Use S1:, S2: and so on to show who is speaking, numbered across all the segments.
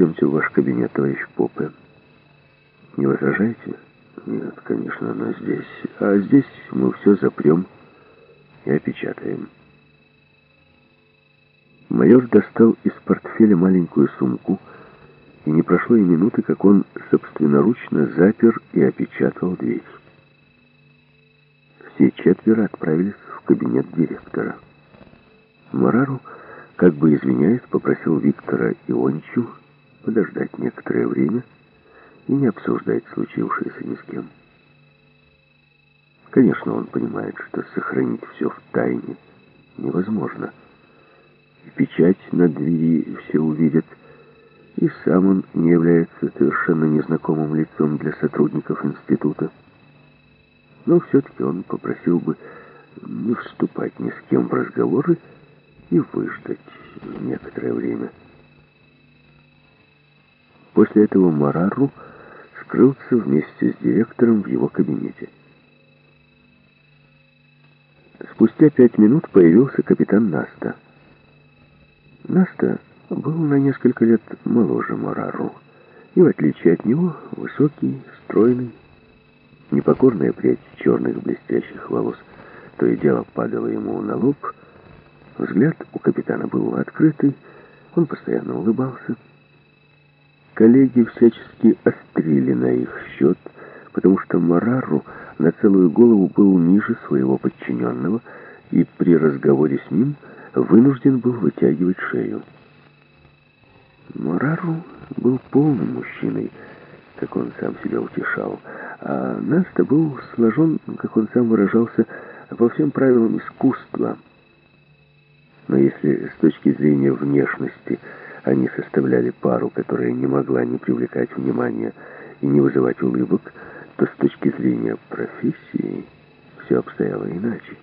S1: Пойдемте в ваш кабинет, товарищ Попе. Не возражаете? Нет, конечно, она здесь. А здесь мы все запрем и опечатаем. Майор достал из портфеля маленькую сумку, и не прошло и минуты, как он собственноручно запер и опечатал дверь. Все четверо отправились в кабинет директора. Марару, как бы извиняясь, попросил Виктора Иончу подождать некоторое время и не обсуждать случившееся ни с кем. Конечно, он понимает, что сохранить все в тайне невозможно. Печать на двери все увидят, и сам он не является совершенно незнакомым лицом для сотрудников института. Но все-таки он попросил бы не вступать ни с кем в разговоры и выждать некоторое время. После этого Марару скрылся вместе с директором в его кабинете. Спустя пять минут появился капитан Наста. Наста был на несколько лет моложе Марару, и в отличие от него высокий, стройный, непокорная прядь черных блестящих волос то и дело падала ему на лоб. Взгляд у капитана был открытый, он постоянно улыбался. Коллеги всячески острили на их счет, потому что Марару на целую голову был ниже своего подчиненного и при разговоре с ним вынужден был вытягивать шею. Марару был полным мужчиной, как он сам себя утешал, а Наста был сложен, как он сам выражался, по всем правилам искусства. Но если с точки зрения внешности они составляли пару, которая не могла не привлекать внимания и не вызывать улыбок, то с точки зрения профессии все обстояло иначе.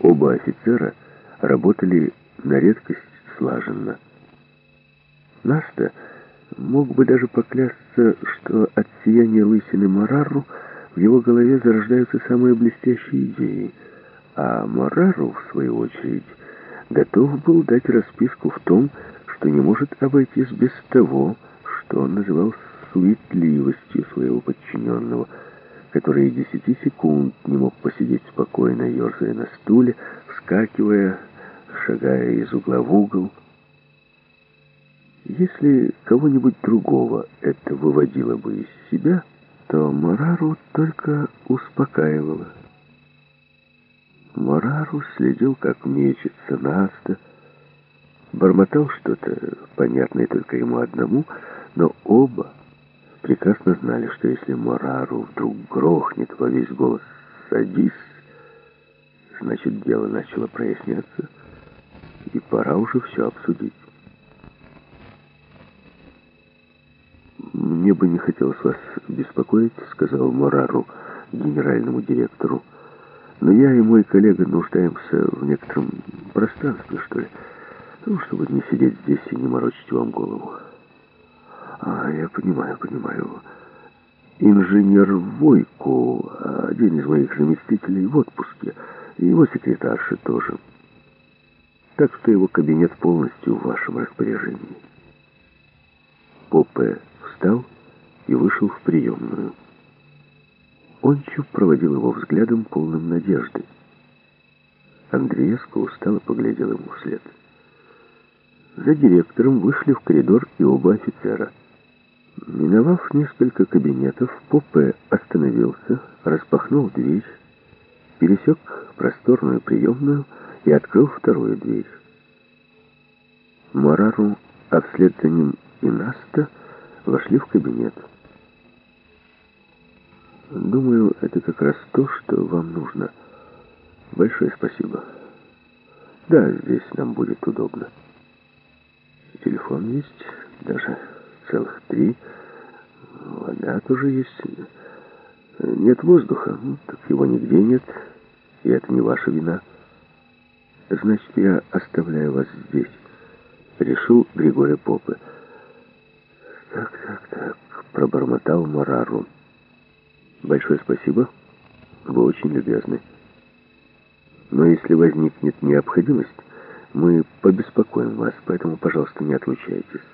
S1: Оба офицера работали на редкость слаженно. Наста мог бы даже поклясться, что от сияния лысины Марару в его голове зарождаются самые блестящие идеи, а Марару, в свою очередь, готов был дать расписку в том, что не может обойтись без того, что он называл суетливостью своего подчиненного, который десяти секунд не мог посидеть спокойно, ерзая на стуле, вскакивая, шагая из угла в угол. Если кого-нибудь другого это выводило бы из себя, то Марару только успокаивало. Марару следил, как мечется Наста, бормотал что-то понятное только ему одному, но оба прекрасно знали, что если Марару вдруг грохнет во весь голос «Садись!», значит, дело начало проясняться, и пора уже все обсудить. «Мне бы не хотелось вас беспокоить», — сказал Марару генеральному директору. «Но я и мой коллега нуждаемся в некотором пространстве, что ли, ну, чтобы не сидеть здесь и не морочить вам голову». «А, я понимаю, понимаю. Инженер Войко, один из моих заместителей в отпуске, и его секретарша тоже. Так что его кабинет полностью в вашем распоряжении». Попе встал и вышел в приемную. Ончу проводил его взглядом, полным надежды. Андреевска устало поглядел ему вслед. За директором вышли в коридор и оба офицера. Миновав несколько кабинетов, Попе остановился, распахнул дверь, пересек просторную приемную и открыл вторую дверь. Марару, а вслед за ним и Наста вошли в кабинет. Думаю, это как раз то, что вам нужно. Большое спасибо. Да, здесь нам будет удобно. Телефон есть, даже целых три. Вода тоже есть. Нет воздуха, ну, так его нигде нет, и это не ваша вина. Значит, я оставляю вас здесь, решил Григорий Попы. Так, так, так, пробормотал Марару. Большое спасибо. Вы очень любезны. Но если возникнет необходимость, мы побеспокоим вас, поэтому, пожалуйста, не отлучайтесь.